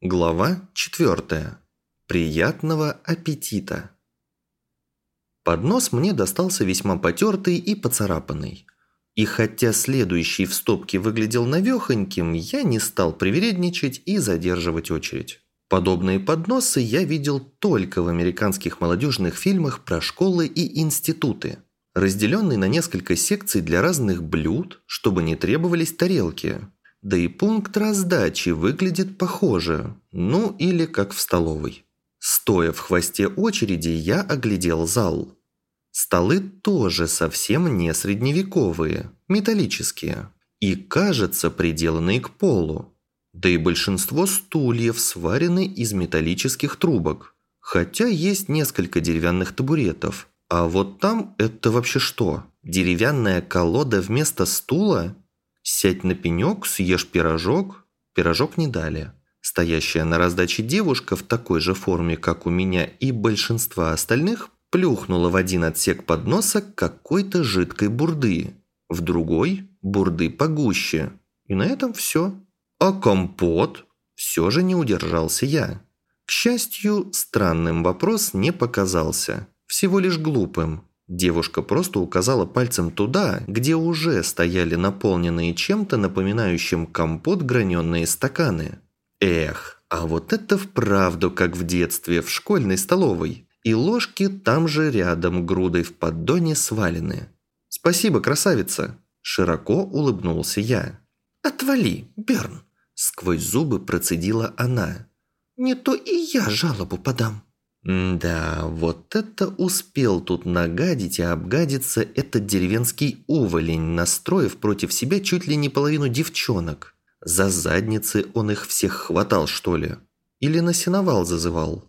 Глава 4. Приятного аппетита. Поднос мне достался весьма потертый и поцарапанный. И хотя следующий в стопке выглядел навехоньким, я не стал привередничать и задерживать очередь. Подобные подносы я видел только в американских молодежных фильмах про школы и институты, разделенные на несколько секций для разных блюд, чтобы не требовались тарелки. Да и пункт раздачи выглядит похоже, ну или как в столовой. Стоя в хвосте очереди, я оглядел зал. Столы тоже совсем не средневековые, металлические. И, кажется, приделанные к полу. Да и большинство стульев сварены из металлических трубок. Хотя есть несколько деревянных табуретов. А вот там это вообще что? Деревянная колода вместо стула? Сядь на пенек, съешь пирожок. Пирожок не дали. Стоящая на раздаче девушка в такой же форме, как у меня и большинства остальных, плюхнула в один отсек подноса какой-то жидкой бурды, в другой – бурды погуще. И на этом все. А компот? Все же не удержался я. К счастью, странным вопрос не показался, всего лишь глупым. Девушка просто указала пальцем туда, где уже стояли наполненные чем-то напоминающим компот граненые стаканы. Эх, а вот это вправду как в детстве в школьной столовой. И ложки там же рядом грудой в поддоне свалены. «Спасибо, красавица!» Широко улыбнулся я. «Отвали, Берн!» Сквозь зубы процедила она. «Не то и я жалобу подам». Да, вот это успел тут нагадить и обгадиться этот деревенский уволень, настроив против себя чуть ли не половину девчонок. За задницы он их всех хватал, что ли? Или на сеновал зазывал?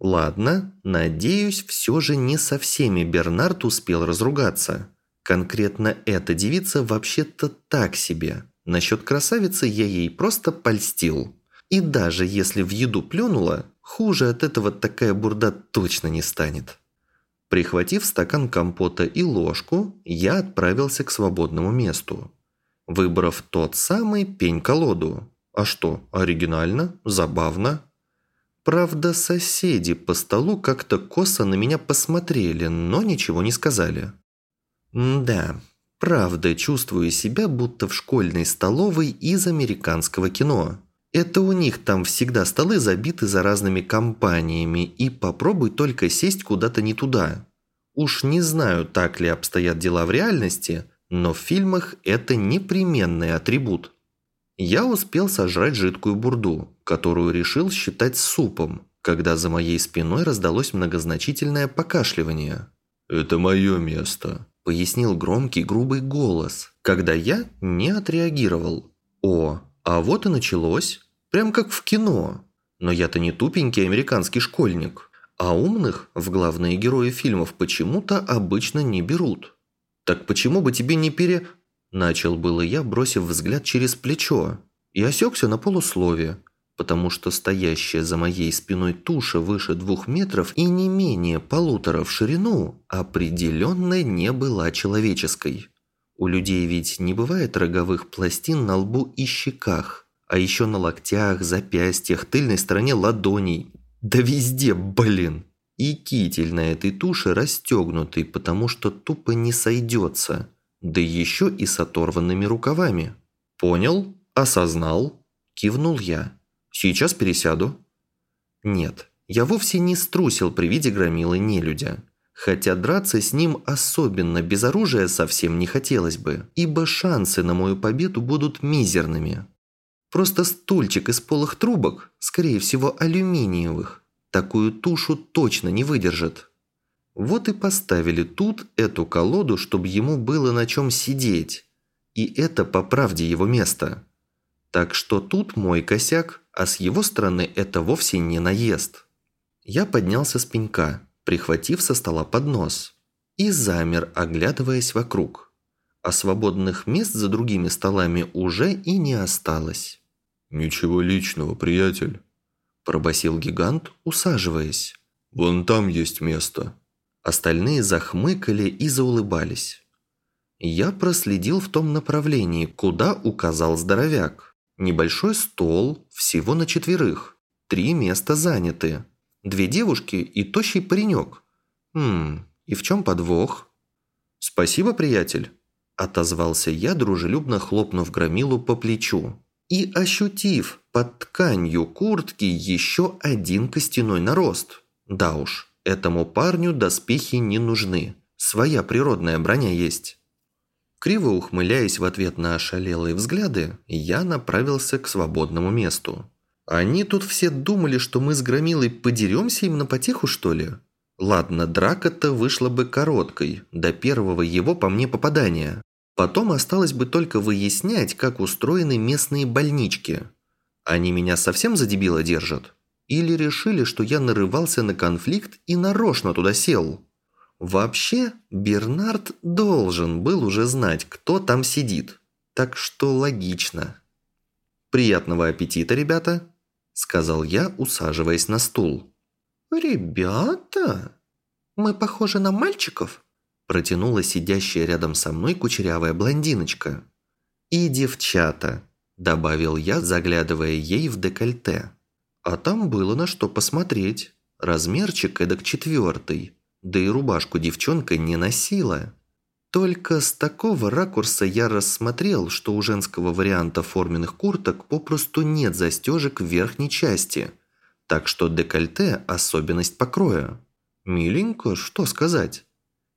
Ладно, надеюсь, все же не со всеми Бернард успел разругаться. Конкретно эта девица вообще-то так себе. Насчет красавицы я ей просто польстил. И даже если в еду плюнула, хуже от этого такая бурда точно не станет. Прихватив стакан компота и ложку, я отправился к свободному месту. Выбрав тот самый пень-колоду. А что, оригинально, забавно. Правда, соседи по столу как-то косо на меня посмотрели, но ничего не сказали. да, правда чувствую себя будто в школьной столовой из американского кино. Это у них там всегда столы забиты за разными компаниями, и попробуй только сесть куда-то не туда. Уж не знаю, так ли обстоят дела в реальности, но в фильмах это непременный атрибут. Я успел сожрать жидкую бурду, которую решил считать супом, когда за моей спиной раздалось многозначительное покашливание. «Это мое место», – пояснил громкий грубый голос, когда я не отреагировал. «О, а вот и началось. Прям как в кино. Но я-то не тупенький американский школьник. А умных в главные герои фильмов почему-то обычно не берут. Так почему бы тебе не пере... Начал было я, бросив взгляд через плечо. И осекся на полусловие, потому что стоящая за моей спиной туша выше двух метров и не менее полутора в ширину определенно не была человеческой. У людей ведь не бывает роговых пластин на лбу и щеках а еще на локтях, запястьях, тыльной стороне ладоней. Да везде, блин! И китель на этой туше расстегнутый, потому что тупо не сойдется. Да еще и с оторванными рукавами. «Понял? Осознал?» Кивнул я. «Сейчас пересяду». Нет, я вовсе не струсил при виде громилы нелюдя. Хотя драться с ним особенно без оружия совсем не хотелось бы, ибо шансы на мою победу будут мизерными. Просто стульчик из полых трубок, скорее всего алюминиевых, такую тушу точно не выдержит. Вот и поставили тут эту колоду, чтобы ему было на чем сидеть. И это по правде его место. Так что тут мой косяк, а с его стороны это вовсе не наезд. Я поднялся с пенька, прихватив со стола поднос, и замер, оглядываясь вокруг. А свободных мест за другими столами уже и не осталось. «Ничего личного, приятель», – пробасил гигант, усаживаясь. «Вон там есть место». Остальные захмыкали и заулыбались. Я проследил в том направлении, куда указал здоровяк. Небольшой стол, всего на четверых. Три места заняты. Две девушки и тощий паренек. Хм, и в чем подвох? Спасибо, приятель. Отозвался я, дружелюбно хлопнув громилу по плечу. И ощутив под тканью куртки еще один костяной нарост. Да уж, этому парню доспехи не нужны. Своя природная броня есть. Криво ухмыляясь в ответ на ошалелые взгляды, я направился к свободному месту. Они тут все думали, что мы с Громилой подеремся им на потеху, что ли? Ладно, драка-то вышла бы короткой, до первого его по мне попадания. Потом осталось бы только выяснять, как устроены местные больнички. Они меня совсем за дебила держат? Или решили, что я нарывался на конфликт и нарочно туда сел? Вообще, Бернард должен был уже знать, кто там сидит. Так что логично. «Приятного аппетита, ребята!» сказал я, усаживаясь на стул. «Ребята, мы похожи на мальчиков?» Протянула сидящая рядом со мной кучерявая блондиночка. «И девчата», добавил я, заглядывая ей в декольте. А там было на что посмотреть. Размерчик эдак четвертый, да и рубашку девчонка не носила. Только с такого ракурса я рассмотрел, что у женского варианта форменных курток попросту нет застежек в верхней части, так что декольте – особенность покроя. Миленько, что сказать.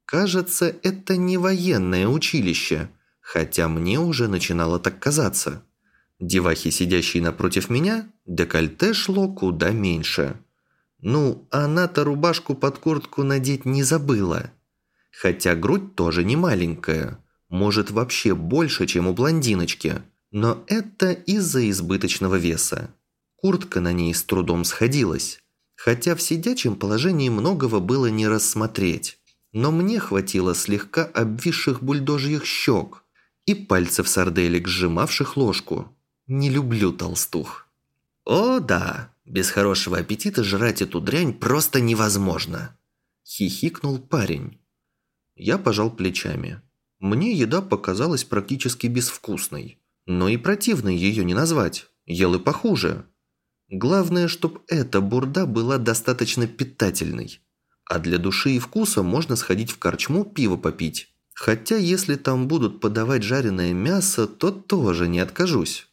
Кажется, это не военное училище, хотя мне уже начинало так казаться. Девахи, сидящие напротив меня, декольте шло куда меньше. Ну, она-то рубашку под куртку надеть не забыла – Хотя грудь тоже не маленькая, может вообще больше, чем у блондиночки, но это из-за избыточного веса. Куртка на ней с трудом сходилась, хотя в сидячем положении многого было не рассмотреть. Но мне хватило слегка обвисших бульдожьих щек и пальцев сарделек, сжимавших ложку. Не люблю толстух. «О, да, без хорошего аппетита жрать эту дрянь просто невозможно!» Хихикнул парень. Я пожал плечами. Мне еда показалась практически безвкусной. Но и противной ее не назвать. Ел и похуже. Главное, чтобы эта бурда была достаточно питательной. А для души и вкуса можно сходить в корчму пиво попить. Хотя если там будут подавать жареное мясо, то тоже не откажусь.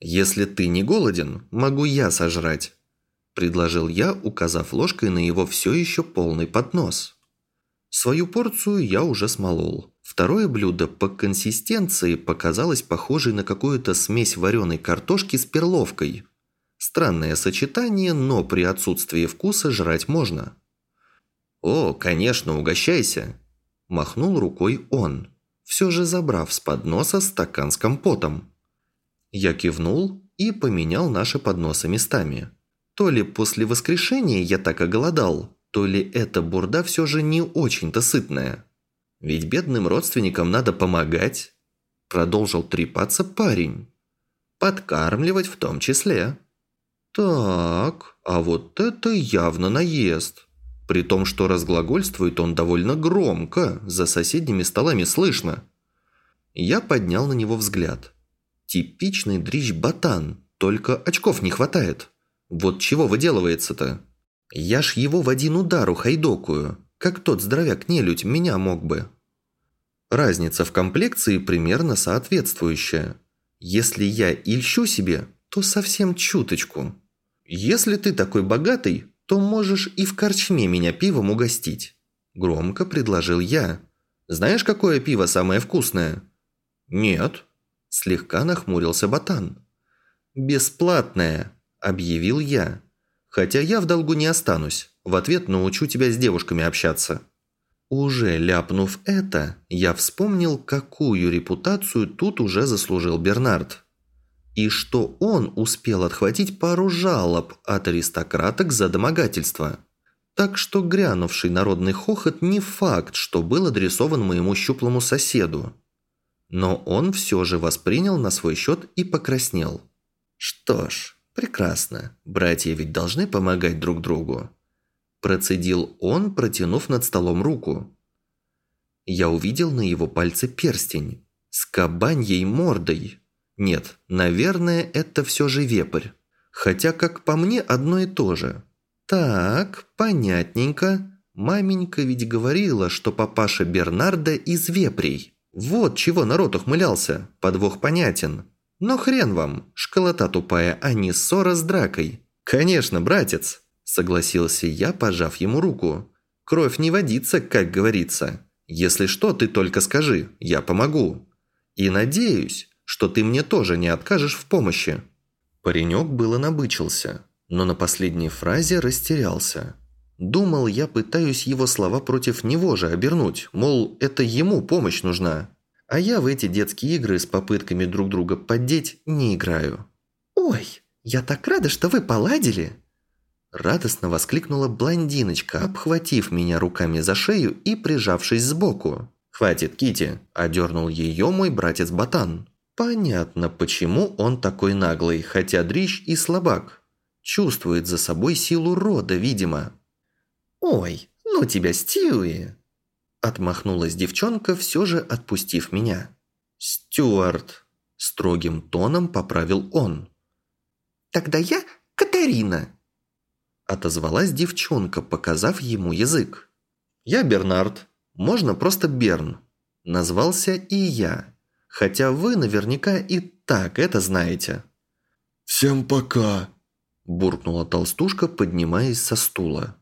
«Если ты не голоден, могу я сожрать», – предложил я, указав ложкой на его все еще полный поднос. Свою порцию я уже смолол. Второе блюдо по консистенции показалось похожей на какую-то смесь вареной картошки с перловкой. Странное сочетание, но при отсутствии вкуса жрать можно. «О, конечно, угощайся!» – махнул рукой он, все же забрав с подноса стакан с компотом. Я кивнул и поменял наши подносы местами. То ли после воскрешения я так оголодал, то ли эта бурда все же не очень-то сытная. Ведь бедным родственникам надо помогать, продолжил трепаться парень. Подкармливать в том числе. Так, а вот это явно наезд. При том, что разглагольствует он довольно громко, за соседними столами слышно. Я поднял на него взгляд. Типичный дрищ-ботан, только очков не хватает. Вот чего выделывается-то? Я ж его в один удар ухайдокую, как тот здоровяк-нелюдь меня мог бы. Разница в комплекции примерно соответствующая. Если я ильщу себе, то совсем чуточку. Если ты такой богатый, то можешь и в корчме меня пивом угостить. Громко предложил я. Знаешь, какое пиво самое вкусное? Нет. Слегка нахмурился ботан. Бесплатное, объявил я. Хотя я в долгу не останусь. В ответ научу тебя с девушками общаться». Уже ляпнув это, я вспомнил, какую репутацию тут уже заслужил Бернард. И что он успел отхватить пару жалоб от аристократок за домогательство. Так что грянувший народный хохот не факт, что был адресован моему щуплому соседу. Но он все же воспринял на свой счет и покраснел. Что ж, «Прекрасно. Братья ведь должны помогать друг другу». Процедил он, протянув над столом руку. Я увидел на его пальце перстень с кабаньей мордой. Нет, наверное, это все же вепрь. Хотя, как по мне, одно и то же. Так, понятненько. Маменька ведь говорила, что папаша Бернарда из вепрей. Вот чего народ ухмылялся, подвох понятен. Но хрен вам, школота тупая, а не ссора с дракой. Конечно, братец, согласился я, пожав ему руку. Кровь не водится, как говорится. Если что, ты только скажи, я помогу. И надеюсь, что ты мне тоже не откажешь в помощи. Паренек было набычился, но на последней фразе растерялся. Думал, я пытаюсь его слова против него же обернуть, мол, это ему помощь нужна. А я в эти детские игры с попытками друг друга поддеть не играю. «Ой, я так рада, что вы поладили!» Радостно воскликнула блондиночка, обхватив меня руками за шею и прижавшись сбоку. «Хватит, Кити, одернул ее мой братец Батан. Понятно, почему он такой наглый, хотя дрищ и слабак. Чувствует за собой силу рода, видимо. «Ой, ну тебя, Стьюи!» Отмахнулась девчонка, все же отпустив меня. «Стюарт!» – строгим тоном поправил он. «Тогда я Катарина!» Отозвалась девчонка, показав ему язык. «Я Бернард. Можно просто Берн». Назвался и я. Хотя вы наверняка и так это знаете. «Всем пока!» – буркнула толстушка, поднимаясь со стула.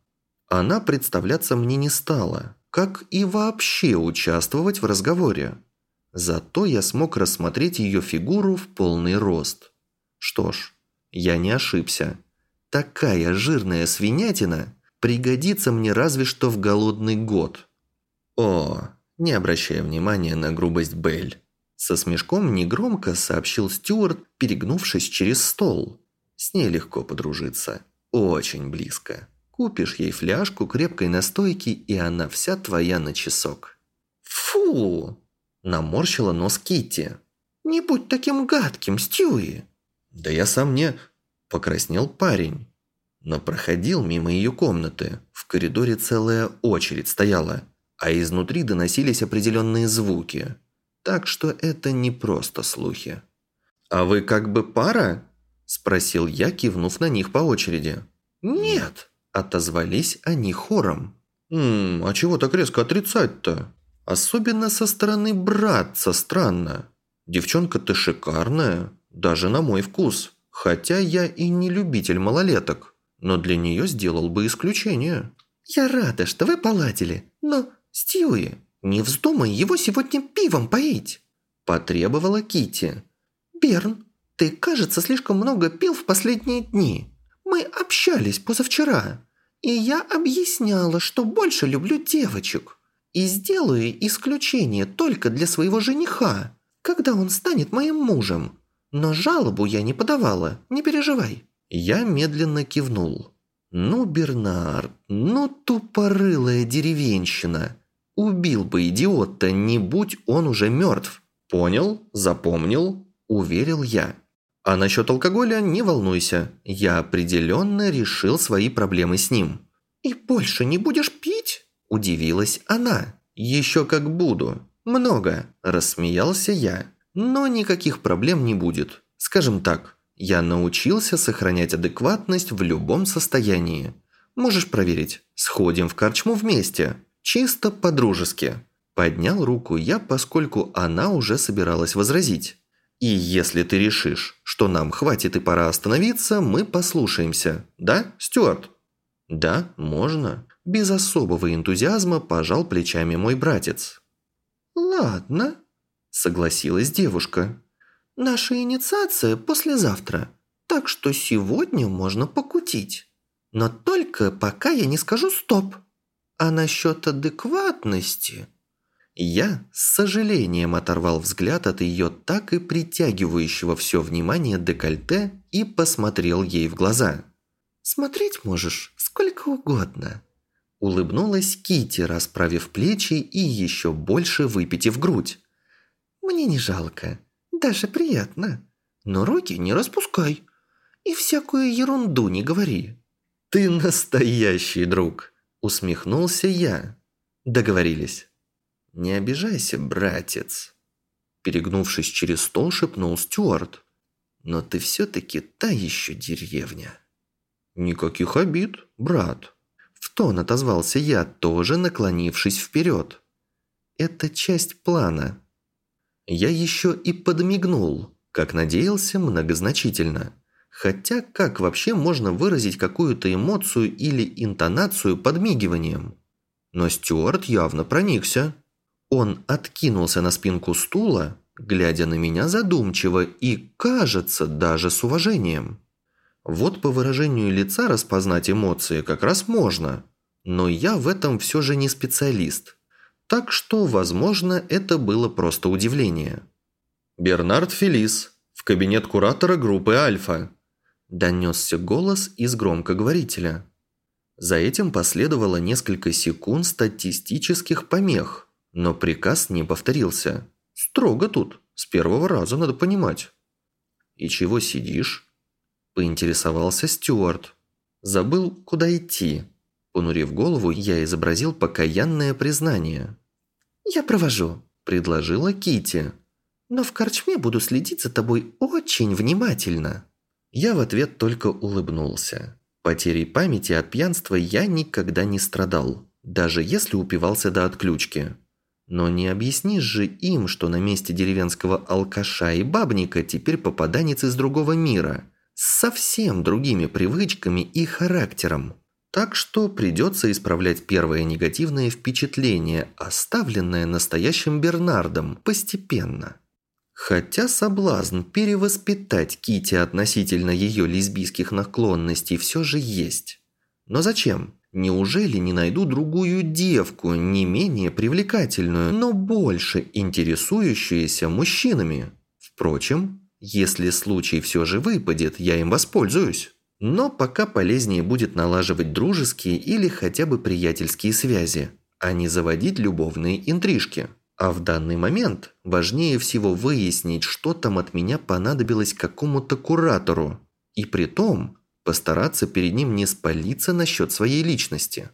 Она представляться мне не стала, как и вообще участвовать в разговоре. Зато я смог рассмотреть ее фигуру в полный рост. Что ж, я не ошибся. Такая жирная свинятина пригодится мне разве что в голодный год. О, не обращая внимания на грубость Белль. Со смешком негромко сообщил Стюарт, перегнувшись через стол. С ней легко подружиться. Очень близко. Купишь ей фляжку крепкой настойки, и она вся твоя на часок. «Фу!» – наморщила нос Китти. «Не будь таким гадким, Стюи!» «Да я сам не...» – покраснел парень. Но проходил мимо ее комнаты. В коридоре целая очередь стояла, а изнутри доносились определенные звуки. Так что это не просто слухи. «А вы как бы пара?» – спросил я, кивнув на них по очереди. «Нет!» Отозвались они хором. «Ммм, а чего так резко отрицать-то? Особенно со стороны братца странно. Девчонка-то шикарная, даже на мой вкус. Хотя я и не любитель малолеток, но для нее сделал бы исключение». «Я рада, что вы поладили, но, Стьюи, не вздумай его сегодня пивом поить!» Потребовала Кити. «Берн, ты, кажется, слишком много пил в последние дни. Мы общались позавчера, и я объясняла, что больше люблю девочек. И сделаю исключение только для своего жениха, когда он станет моим мужем. Но жалобу я не подавала, не переживай». Я медленно кивнул. «Ну, Бернард, ну тупорылая деревенщина. Убил бы идиот-то, не будь он уже мертв. Понял? Запомнил?» – уверил я. А насчет алкоголя не волнуйся, я определенно решил свои проблемы с ним. «И больше не будешь пить?» – удивилась она. «Еще как буду. Много», – рассмеялся я. «Но никаких проблем не будет. Скажем так, я научился сохранять адекватность в любом состоянии. Можешь проверить. Сходим в корчму вместе. Чисто по-дружески». Поднял руку я, поскольку она уже собиралась возразить. И если ты решишь, что нам хватит и пора остановиться, мы послушаемся. Да, Стюарт?» «Да, можно». Без особого энтузиазма пожал плечами мой братец. «Ладно», – согласилась девушка. «Наша инициация послезавтра, так что сегодня можно покутить. Но только пока я не скажу «стоп». А насчет адекватности...» Я с сожалением оторвал взгляд от ее так и притягивающего все внимание декольте и посмотрел ей в глаза. «Смотреть можешь сколько угодно», – улыбнулась Кити, расправив плечи и еще больше выпитив грудь. «Мне не жалко, даже приятно, но руки не распускай и всякую ерунду не говори». «Ты настоящий друг», – усмехнулся я. «Договорились». «Не обижайся, братец», – перегнувшись через стол, шепнул Стюарт. но ты все-таки та еще деревня». «Никаких обид, брат», – в тон отозвался я, тоже наклонившись вперед. «Это часть плана». Я еще и подмигнул, как надеялся, многозначительно. Хотя как вообще можно выразить какую-то эмоцию или интонацию подмигиванием? Но Стюарт явно проникся. Он откинулся на спинку стула, глядя на меня задумчиво и, кажется, даже с уважением. Вот по выражению лица распознать эмоции как раз можно, но я в этом все же не специалист. Так что, возможно, это было просто удивление. «Бернард Фелис, в кабинет куратора группы «Альфа», – донесся голос из громкоговорителя. За этим последовало несколько секунд статистических помех, но приказ не повторился. Строго тут, с первого раза надо понимать. «И чего сидишь?» – поинтересовался Стюарт. «Забыл, куда идти». Понурив голову, я изобразил покаянное признание. «Я провожу», – предложила Кити. «Но в корчме буду следить за тобой очень внимательно». Я в ответ только улыбнулся. Потерей памяти от пьянства я никогда не страдал, даже если упивался до отключки. Но не объяснишь же им, что на месте деревенского алкаша и бабника теперь попаданец из другого мира, с совсем другими привычками и характером. Так что придется исправлять первое негативное впечатление, оставленное настоящим Бернардом, постепенно. Хотя соблазн перевоспитать Кити относительно ее лесбийских наклонностей все же есть. Но зачем? Неужели не найду другую девку, не менее привлекательную, но больше интересующуюся мужчинами? Впрочем, если случай все же выпадет, я им воспользуюсь. Но пока полезнее будет налаживать дружеские или хотя бы приятельские связи, а не заводить любовные интрижки. А в данный момент важнее всего выяснить, что там от меня понадобилось какому-то куратору. И при том постараться перед ним не спалиться насчет своей личности.